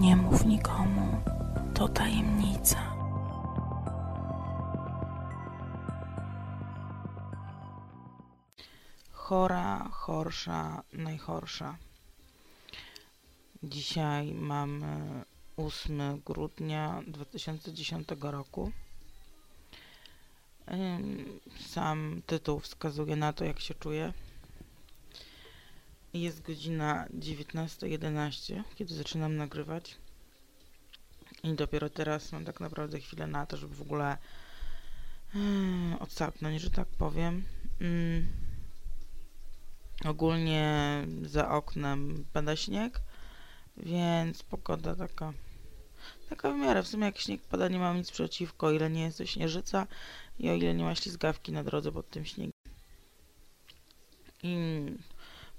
Nie mów nikomu, to tajemnica. Chora, chorsza, najchorsza. Dzisiaj mamy 8 grudnia 2010 roku. Sam tytuł wskazuje na to, jak się czuję. Jest godzina 19.11, kiedy zaczynam nagrywać. I dopiero teraz mam tak naprawdę chwilę na to, żeby w ogóle yy, odsapnąć, że tak powiem. Ym, Ogólnie za oknem pada śnieg, więc pogoda taka, taka w miarę. W sumie jak śnieg pada, nie mam nic przeciwko, o ile nie jest to śnieżyca i o ile nie ma ślizgawki na drodze pod tym śniegiem. I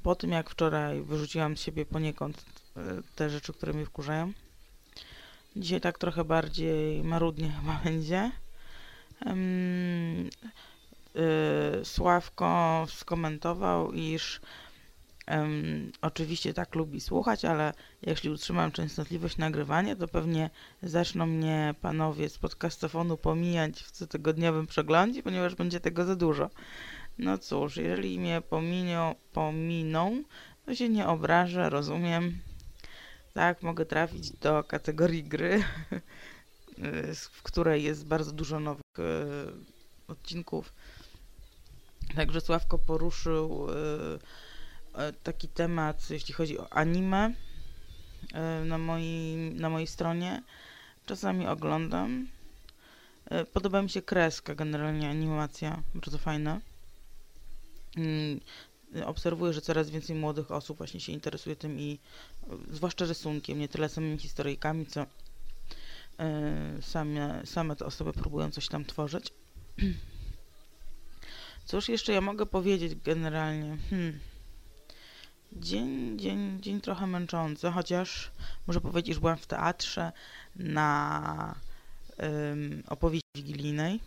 po tym jak wczoraj wyrzuciłam z siebie poniekąd e, te rzeczy, które mnie wkurzają, dzisiaj tak trochę bardziej marudnie chyba będzie. Em, y, Sławko skomentował, iż em, oczywiście tak lubi słuchać, ale jeśli utrzymam częstotliwość nagrywania, to pewnie zaczną mnie panowie z podcastofonu pomijać w cotygodniowym przeglądzie, ponieważ będzie tego za dużo. No cóż, jeżeli mnie pominią, pominą, to się nie obrażę, rozumiem. Tak, mogę trafić do kategorii gry, w której jest bardzo dużo nowych y, odcinków. Także Sławko poruszył y, y, taki temat, jeśli chodzi o anime na, mojej, na mojej stronie. Czasami oglądam. Podoba mi się kreska, generalnie animacja, bardzo fajna. Mm, Obserwuję, że coraz więcej młodych osób właśnie się interesuje tym i y, zwłaszcza rysunkiem, nie tyle samymi historyjkami, co y, same, same te osoby próbują coś tam tworzyć. Cóż jeszcze ja mogę powiedzieć generalnie? Hmm. Dzień, dzień, dzień trochę męczący, chociaż muszę powiedzieć, że byłam w teatrze na ym, opowieści wigilijnej.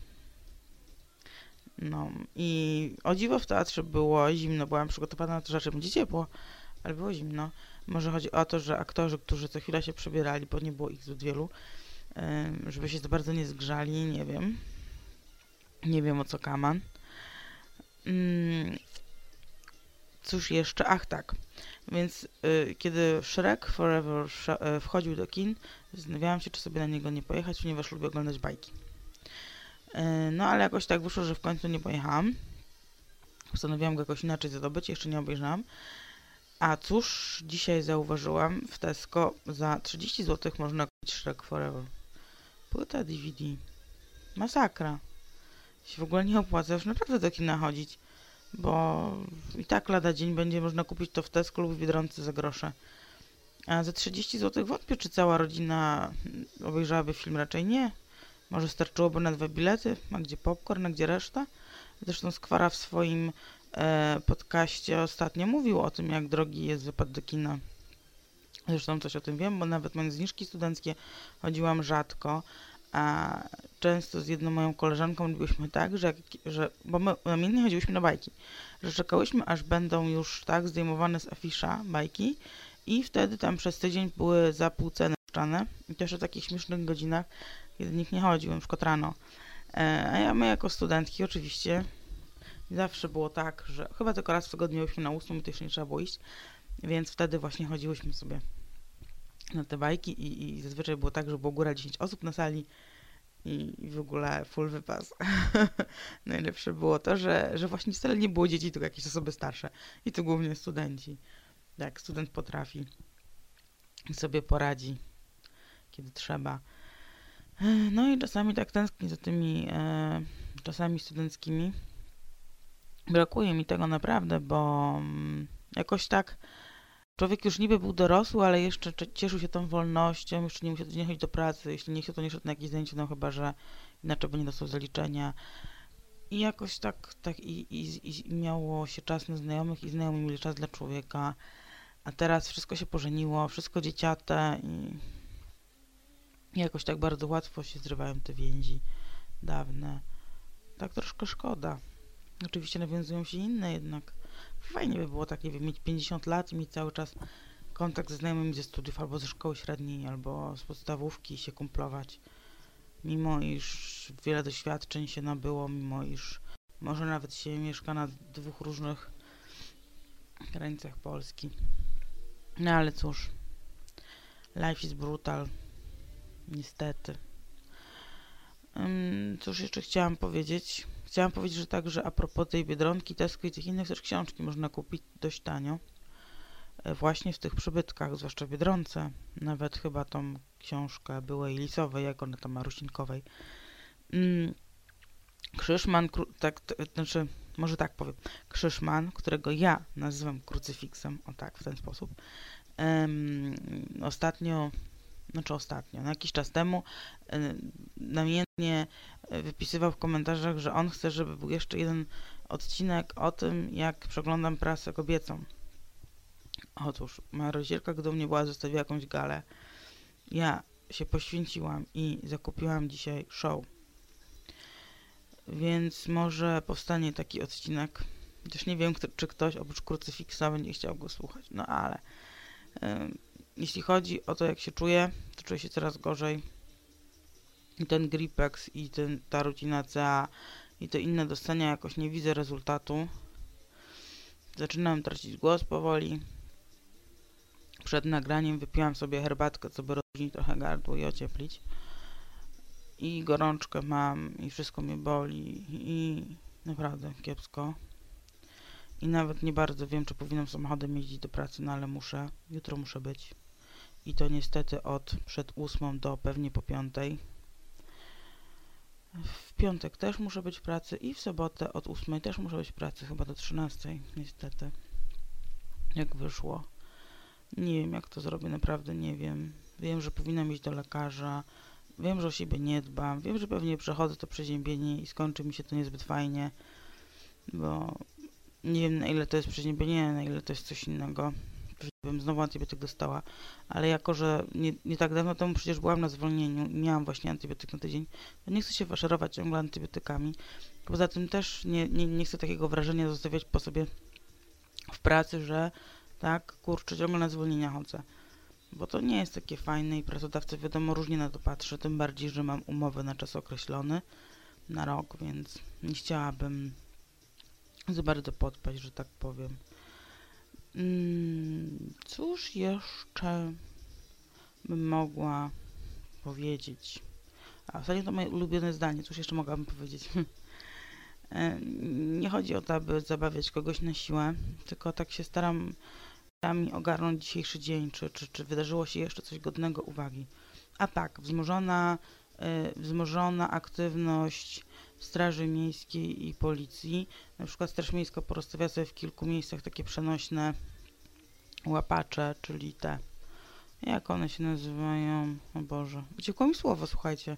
No i o dziwo w teatrze było zimno, byłam przygotowana na to, że będzie ciepło, ale było zimno. Może chodzi o to, że aktorzy, którzy co chwila się przebierali, bo nie było ich zbyt wielu, żeby się za bardzo nie zgrzali, nie wiem. Nie wiem o co kaman. Mm, Cóż jeszcze? Ach tak. Więc y, kiedy Shrek Forever y, wchodził do kin, zastanawiałam się, czy sobie na niego nie pojechać, ponieważ lubię oglądać bajki. Y, no ale jakoś tak wyszło, że w końcu nie pojechałam. Postanowiłam go jakoś inaczej zdobyć, jeszcze nie obejrzałam. A cóż, dzisiaj zauważyłam, w Tesco za 30 zł można kupić Shrek Forever. Płyta DVD. Masakra się w ogóle nie opłaca już naprawdę do kina chodzić, bo i tak lada dzień będzie można kupić to w Tesco lub w Biedronce za grosze. A za 30 zł wątpię, czy cała rodzina obejrzałaby film, raczej nie. Może starczyłoby na dwa bilety, a gdzie popcorn, a gdzie reszta? Zresztą Skwara w swoim e, podcaście ostatnio mówił o tym, jak drogi jest wypad do kina. Zresztą coś o tym wiem, bo nawet mając zniżki studenckie chodziłam rzadko, a często z jedną moją koleżanką robiłyśmy tak, że, że bo my namiennie chodziłyśmy na bajki, że czekałyśmy, aż będą już tak zdejmowane z afisza bajki i wtedy tam przez tydzień były za pół ceny puszczane i też o takich śmiesznych godzinach, kiedy nikt nie chodził, na przykład rano. E, a ja, my jako studentki oczywiście zawsze było tak, że chyba tylko raz w tygodniu byliśmy na ósmą i to jeszcze nie trzeba było iść, więc wtedy właśnie chodziłyśmy sobie na te bajki i, i zazwyczaj było tak, że było góra 10 osób na sali i, i w ogóle full wypas. Najlepsze było to, że, że właśnie wcale nie było dzieci, tylko jakieś osoby starsze i to głównie studenci. Jak student potrafi sobie poradzi, kiedy trzeba. No i czasami tak tęsknię za tymi e, czasami studenckimi. Brakuje mi tego naprawdę, bo mm, jakoś tak Człowiek już niby był dorosły, ale jeszcze cze- cieszył się tą wolnością, jeszcze nie musiał nie chodzić do pracy, jeśli nie chciał, to nie szedł na jakieś zajęcie, no chyba, że inaczej by nie dostał zaliczenia. I jakoś tak, tak i, i, i miało się czas na znajomych i znajomi mieli czas dla człowieka, a teraz wszystko się pożeniło, wszystko dzieciate i jakoś tak bardzo łatwo się zrywają te więzi dawne. Tak troszkę szkoda. Oczywiście nawiązują się inne jednak. Fajnie by było tak, nie wiem, mieć 50 lat i mieć cały czas kontakt ze znajomymi ze studiów, albo ze szkoły średniej, albo z podstawówki się kumplować. Mimo iż wiele doświadczeń się nabyło, mimo iż może nawet się mieszka na dwóch różnych granicach Polski. No ale cóż, life is brutal. Niestety. Cóż jeszcze chciałam powiedzieć? Chciałam powiedzieć, że także a propos tej Biedronki, Tesco i tych innych też książki można kupić dość tanio. E, właśnie w tych przybytkach, zwłaszcza Biedronce. Nawet chyba tą książkę byłej lisowej, jak ona tam marusinkowej. Krzyszman, tak, to, znaczy, może tak powiem, Krzyszman, którego ja nazywam krucyfiksem, o tak, w ten sposób, um, ostatnio, znaczy ostatnio, no jakiś czas temu um, namiętnie wypisywał w komentarzach, że on chce, żeby był jeszcze jeden odcinek o tym, jak przeglądam prasę kobiecą. Otóż moja rodzicielka, gdy u mnie była, zostawiła jakąś galę. Ja się poświęciłam i zakupiłam dzisiaj show. Więc może powstanie taki odcinek. Chociaż nie wiem, czy ktoś oprócz krucyfiksa będzie chciał go słuchać. No ale y, jeśli chodzi o to, jak się czuję, to czuję się coraz gorzej. I ten Gripex, i ten, ta rutina CA, i te inne dostania, jakoś nie widzę rezultatu. Zaczynam tracić głos powoli. Przed nagraniem wypiłam sobie herbatkę, co by rozluźnić trochę gardło i ocieplić. I gorączkę mam, i wszystko mnie boli, i naprawdę kiepsko. I nawet nie bardzo wiem, czy powinnam samochodem jeździć do pracy, no ale muszę. Jutro muszę być. I to niestety od przed ósmą do pewnie po piątej. W piątek też muszę być w pracy i w sobotę od ósmej też muszę być w pracy, chyba do trzynastej, niestety. Jak wyszło. Nie wiem, jak to zrobię, naprawdę nie wiem. Wiem, że powinnam iść do lekarza. Wiem, że o siebie nie dbam. Wiem, że pewnie przechodzę to przeziębienie i skończy mi się to niezbyt fajnie, bo nie wiem, na ile to jest przeziębienie, na ile to jest coś innego. Bym znowu antybiotyk dostała, ale jako, że nie, nie tak dawno temu przecież byłam na zwolnieniu i miałam właśnie antybiotyk na tydzień, to nie chcę się faszerować ciągle antybiotykami. Poza tym też nie, nie, nie chcę takiego wrażenia zostawiać po sobie w pracy, że tak, kurczę, ciągle na zwolnienia chodzę. Bo to nie jest takie fajne i pracodawca wiadomo różnie na to patrzy, tym bardziej, że mam umowę na czas określony, na rok, więc nie chciałabym za bardzo podpaść, że tak powiem. Hmm, cóż jeszcze bym mogła powiedzieć? A zasadzie to moje ulubione zdanie, cóż jeszcze mogłabym powiedzieć? E, nie chodzi o to, aby zabawiać kogoś na siłę, tylko tak się staram mi ogarnąć dzisiejszy dzień, czy, czy, czy wydarzyło się jeszcze coś godnego uwagi. A tak, wzmożona, y, wzmożona aktywność Straży Miejskiej i Policji. Na przykład Straż Miejska porozstawia sobie w kilku miejscach takie przenośne łapacze, czyli te, jak one się nazywają, o Boże, uciekło mi słowo, słuchajcie.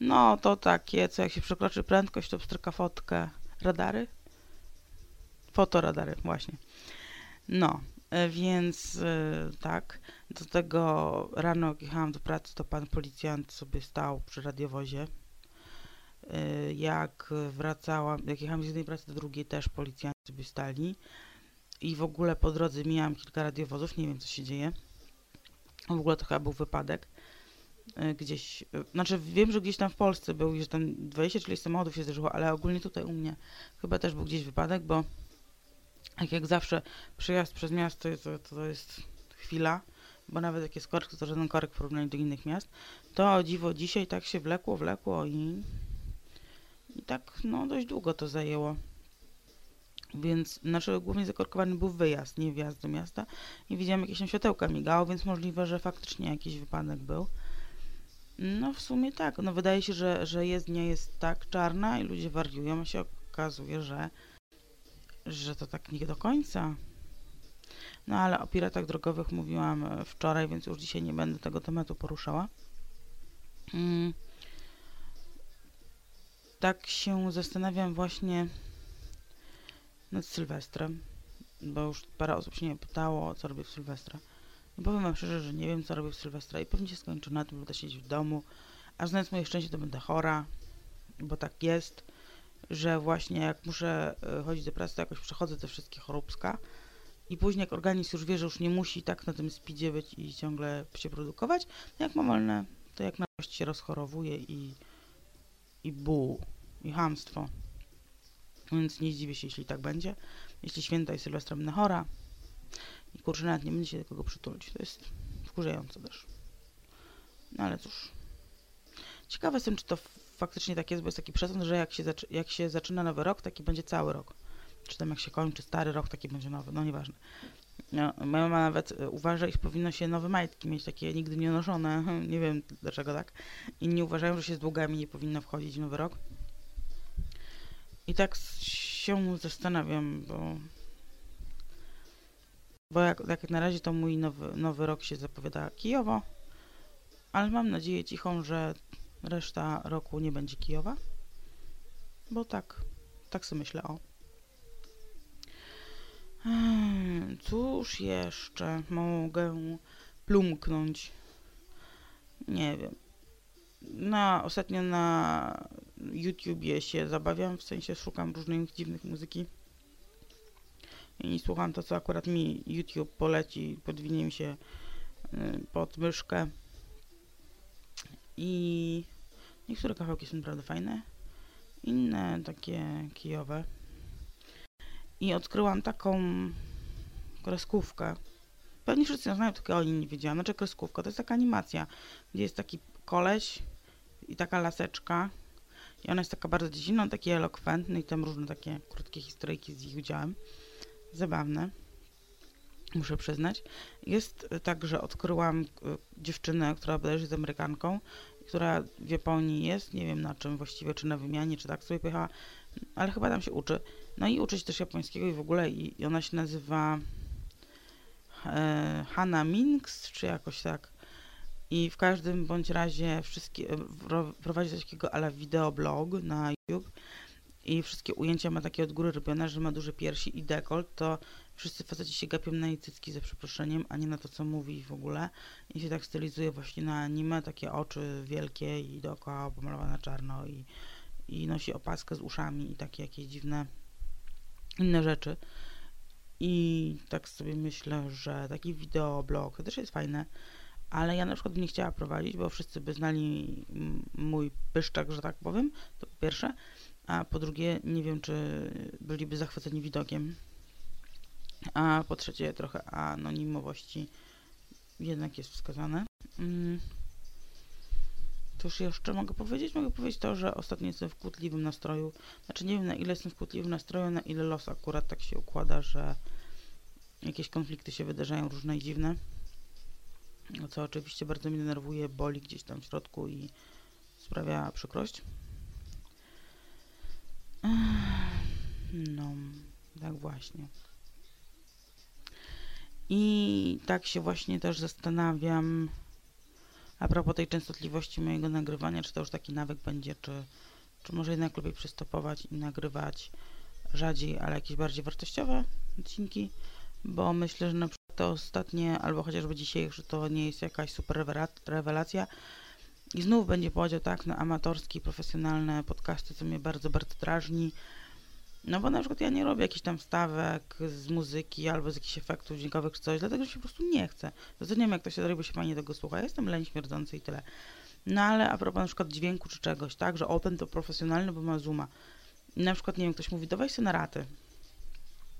No, to takie, co jak się przekroczy prędkość, to pstryka fotkę. Radary? Fotoradary, właśnie. No, E, więc e, tak, do tego rano jak jechałam do pracy, to pan policjant sobie stał przy radiowozie. E, jak wracałam, jak jechałam z jednej pracy do drugiej, też policjanci sobie stali. I w ogóle po drodze mijałam kilka radiowozów, nie wiem co się dzieje. W ogóle to chyba był wypadek. Gdzieś, znaczy wiem, że gdzieś tam w Polsce był, że tam 20 czy samochodów się zdarzyło, ale ogólnie tutaj u mnie chyba też był gdzieś wypadek, bo jak jak zawsze przejazd przez miasto to, to jest chwila, bo nawet jak jest korek, to żaden korek w porównaniu do innych miast, to dziwo dzisiaj tak się wlekło, wlekło i, i tak no dość długo to zajęło. Więc znaczy głównie zakorkowany był wyjazd, nie wjazd do miasta i widziałem jakieś tam światełka migało, więc możliwe, że faktycznie jakiś wypadek był. No w sumie tak, no wydaje się, że, że jezdnia jest tak czarna i ludzie wariują, a się okazuje, że że to tak nie do końca. No ale o piratach drogowych mówiłam e, wczoraj, więc już dzisiaj nie będę tego tematu poruszała. Mm. Tak się zastanawiam właśnie nad Sylwestrem, bo już parę osób się mnie pytało, co robię w Sylwestra. No powiem wam szczerze, że nie wiem, co robię w Sylwestra i pewnie się skończy na tym, będę siedzieć w domu, a znając moje szczęście, to będę chora, bo tak jest że właśnie jak muszę e, chodzić do pracy, to jakoś przechodzę te wszystkie choróbska i i później jak organizm już wie, że już nie musi tak na tym speedzie być i ciągle się produkować, jak ma wolne, to jak na się rozchorowuje i, i bu, i hamstwo. Więc nie zdziwię się, jeśli tak będzie. Jeśli święta i Sylwestra będę chora i kurczę, nawet nie będzie się do kogo przytulić. To jest wkurzające też. No ale cóż. Ciekawe jestem, czy to faktycznie tak jest, bo jest taki przesąd, że jak się, jak się zaczyna nowy rok, taki będzie cały rok. Czy tam jak się kończy stary rok, taki będzie nowy. No nieważne. No, moja mama nawet e, uważa, iż powinno się nowe majtki mieć, takie nigdy nie noszone. Nie wiem dlaczego tak. Inni uważają, że się z długami nie powinno wchodzić w nowy rok. I tak się zastanawiam, bo bo jak, jak na razie to mój nowy, nowy rok się zapowiada kijowo, ale mam nadzieję cichą, że reszta roku nie będzie kijowa, bo tak, tak sobie myślę, o. Hmm, cóż jeszcze mogę plumknąć? Nie wiem. Na, ostatnio na YouTubie się zabawiam, w sensie szukam różnych dziwnych muzyki i słucham to, co akurat mi YouTube poleci, podwinie mi się y, pod myszkę i niektóre kawałki są naprawdę fajne, inne takie kijowe i odkryłam taką kreskówkę. Pewnie wszyscy ją znają, tylko o niej nie wiedziałam. Znaczy kreskówka, to jest taka animacja, gdzie jest taki koleś i taka laseczka i ona jest taka bardzo dziecinna, taki elokwentny i tam różne takie krótkie historyjki z ich udziałem. Zabawne, muszę przyznać. Jest tak, że odkryłam e, dziewczynę, która bodajże jest Amerykanką, która w Japonii jest, nie wiem na czym właściwie, czy na wymianie, czy tak sobie pojechała, ale chyba tam się uczy. No i uczy się też japońskiego i w ogóle i ona się nazywa e, Hana Minks, czy jakoś tak. I w każdym bądź razie wszystkie, e, prowadzi takiego ala wideoblog na YouTube i wszystkie ujęcia ma takie od góry robione, że ma duże piersi i dekolt, to wszyscy faceci się gapią na jej cycki ze przeproszeniem, a nie na to, co mówi w ogóle. I się tak stylizuje właśnie na anime, takie oczy wielkie i dookoła pomalowane czarno i, i nosi opaskę z uszami i takie jakieś dziwne inne rzeczy. I tak sobie myślę, że taki wideoblog też jest fajne, ale ja na przykład nie chciała prowadzić, bo wszyscy by znali mój pyszczak, że tak powiem, to po pierwsze, a po drugie nie wiem, czy byliby zachwyceni widokiem, a po trzecie trochę anonimowości jednak jest wskazane. Mm. Cóż jeszcze mogę powiedzieć? Mogę powiedzieć to, że ostatnio jestem w kłótliwym nastroju. Znaczy nie wiem na ile jestem w kłótliwym nastroju, na ile los akurat tak się układa, że jakieś konflikty się wydarzają różne i dziwne. No co oczywiście bardzo mnie denerwuje, boli gdzieś tam w środku i sprawia przykrość. No, tak właśnie. I tak się właśnie też zastanawiam a propos tej częstotliwości mojego nagrywania, czy to już taki nawyk będzie, czy, czy może jednak lepiej przystopować i nagrywać rzadziej, ale jakieś bardziej wartościowe odcinki, bo myślę, że na to ostatnie, albo chociażby dzisiejsze, to nie jest jakaś super rewelacja. I znów będzie podział tak na amatorskie, profesjonalne podcasty, co mnie bardzo, bardzo drażni. No bo na przykład ja nie robię jakichś tam wstawek z muzyki albo z jakichś efektów dźwiękowych czy coś, dlatego że się po prostu nie chcę. Doceniam jak to się robi, bo się fajnie tego słucha. Jestem leń śmierdzący i tyle. No ale a propos na przykład dźwięku czy czegoś, tak, że Open to profesjonalny, bo ma zooma. Na przykład, nie wiem, ktoś mówi, dawaj sobie na raty.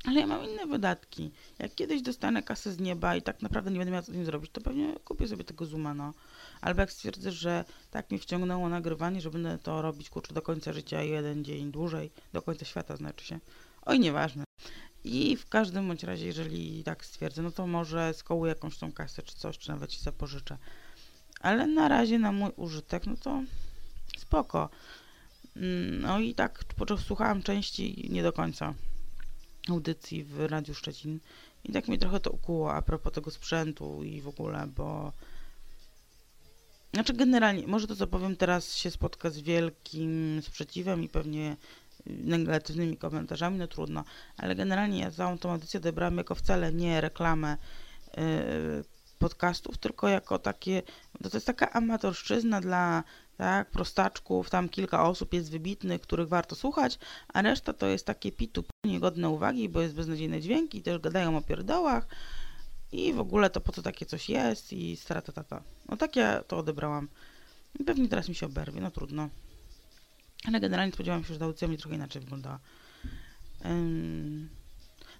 Ale ja mam inne wydatki. Jak kiedyś dostanę kasę z nieba i tak naprawdę nie będę miała co z nim zrobić, to pewnie kupię sobie tego zooma, no. Albo jak stwierdzę, że tak mi wciągnęło nagrywanie, że będę to robić kurczę do końca życia, jeden dzień dłużej, do końca świata znaczy się. Oj, nieważne. I w każdym bądź razie, jeżeli tak stwierdzę, no to może skołuję jakąś tą kasę czy coś, czy nawet ci zapożyczę. Ale na razie na mój użytek, no to spoko. Mm, no i tak słuchałam części nie do końca audycji w Radiu Szczecin. I tak mi trochę to ukuło a propos tego sprzętu i w ogóle, bo znaczy generalnie, może to co powiem teraz się spotka z wielkim sprzeciwem i pewnie negatywnymi komentarzami, no trudno, ale generalnie ja całą tą audycję odebrałam jako wcale nie reklamę yy, podcastów, tylko jako takie, to, to jest taka amatorszczyzna dla tak, prostaczków, tam kilka osób jest wybitnych, których warto słuchać, a reszta to jest takie pitu niegodne uwagi, bo jest beznadziejne dźwięki, też gadają o pierdołach i w ogóle to po co takie coś jest i strata tata. No tak ja to odebrałam. Pewnie teraz mi się oberwie, no trudno. Ale generalnie spodziewałam się, że ta audycja mi trochę inaczej wyglądała. Ym...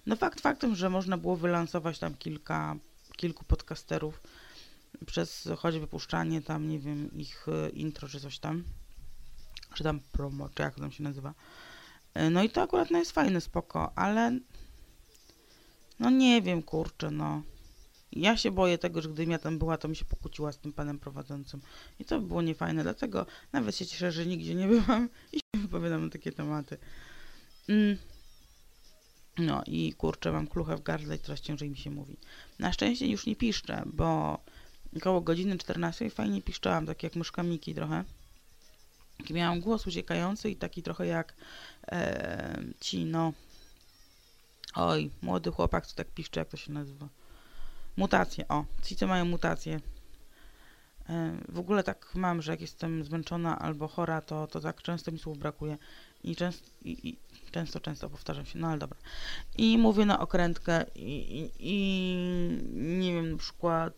No fakt faktem, że można było wylansować tam kilka, kilku podcasterów przez choćby puszczanie tam, nie wiem, ich e, intro czy coś tam, czy tam promo, czy jak to tam się nazywa. E, no i to akurat no jest fajne, spoko, ale no nie wiem, kurczę, no. Ja się boję tego, że gdybym ja tam była, to mi się pokłóciła z tym panem prowadzącym. I to by było niefajne, dlatego nawet się cieszę, że nigdzie nie byłam i się wypowiadam na takie tematy. Mm. No i kurczę, mam kluchę w gardle i coraz ciężej mi się mówi. Na szczęście już nie piszczę, bo około godziny 14 fajnie piszczałam, tak jak myszka Miki trochę. Miałam głos uciekający i taki trochę jak e, ci, no... Oj, młody chłopak, co tak piszcze, jak to się nazywa? Mutacje, o, ci, co mają mutacje. E, w ogóle tak mam, że jak jestem zmęczona albo chora, to, to tak często mi słów brakuje. I często, i, i często, często powtarzam się, no ale dobra. I mówię na okrętkę i, i, i nie wiem, na przykład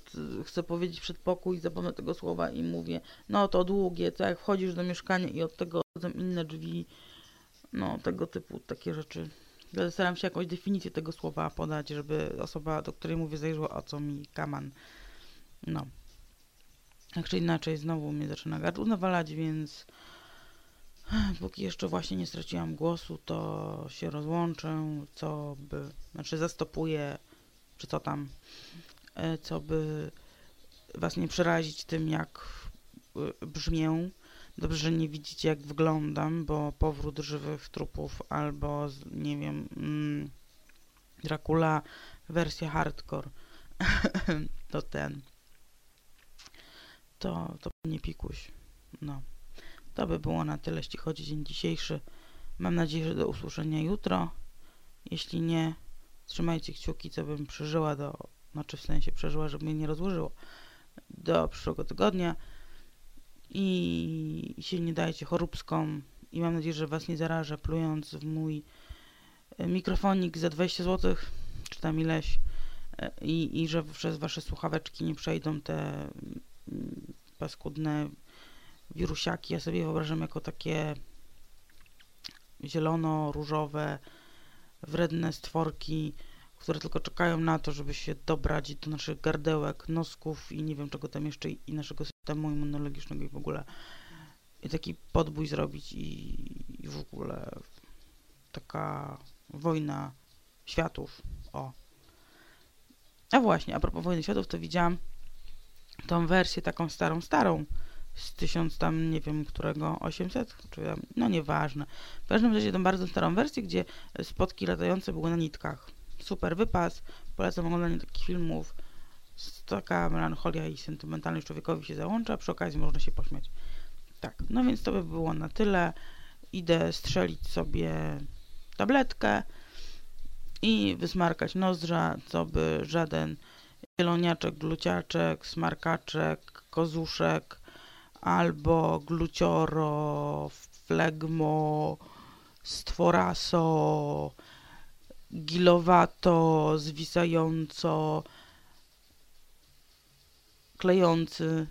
chcę powiedzieć przedpokój, zapomnę tego słowa i mówię, no to długie, to jak wchodzisz do mieszkania i od tego są inne drzwi, no tego typu, takie rzeczy. Staram się jakąś definicję tego słowa podać, żeby osoba, do której mówię, zajrzała o co mi kaman. No. Tak czy inaczej, znowu mnie zaczyna gardło nawalać, więc Póki jeszcze właśnie nie straciłam głosu, to się rozłączę, co by, znaczy zastopuję, czy co tam, e, co by was nie przerazić tym, jak e, brzmię. Dobrze, że nie widzicie, jak wyglądam, bo powrót żywych trupów albo, nie wiem, mm, Dracula wersja hardcore to ten. To, to nie pikuś. No. To by było na tyle, jeśli chodzi o dzień dzisiejszy. Mam nadzieję, że do usłyszenia jutro. Jeśli nie, trzymajcie kciuki, co bym przeżyła do, znaczy w sensie przeżyła, żeby mnie nie rozłożyło do przyszłego tygodnia. I się nie dajcie choróbską. I mam nadzieję, że was nie zarażę, plując w mój e, mikrofonik za 20 zł, czy tam ileś. E, I, i że przez wasze słuchaweczki nie przejdą te mm, paskudne wirusiaki ja sobie wyobrażam jako takie zielono-różowe, wredne stworki, które tylko czekają na to, żeby się dobrać do naszych gardełek, nosków i nie wiem czego tam jeszcze i naszego systemu immunologicznego i w ogóle i taki podbój zrobić i, i w ogóle taka wojna światów. O. A właśnie, a propos wojny światów, to widziałam tą wersję taką starą, starą z tysiąc tam, nie wiem którego, 800, czy tam, no nieważne. W każdym razie tą bardzo starą wersję, gdzie spotki latające były na nitkach. Super wypas, polecam oglądanie takich filmów. Taka melancholia i sentymentalność człowiekowi się załącza, przy okazji można się pośmiać. Tak, no więc to by było na tyle. Idę strzelić sobie tabletkę i wysmarkać nozdrza, co by żaden zieloniaczek, gluciaczek, smarkaczek, kozuszek, albo glucioro, flegmo, stworaso, gilowato, zwisająco, klejący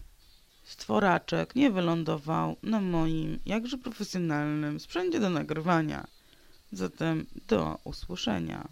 stworaczek nie wylądował na moim jakże profesjonalnym sprzęcie do nagrywania. Zatem do usłyszenia.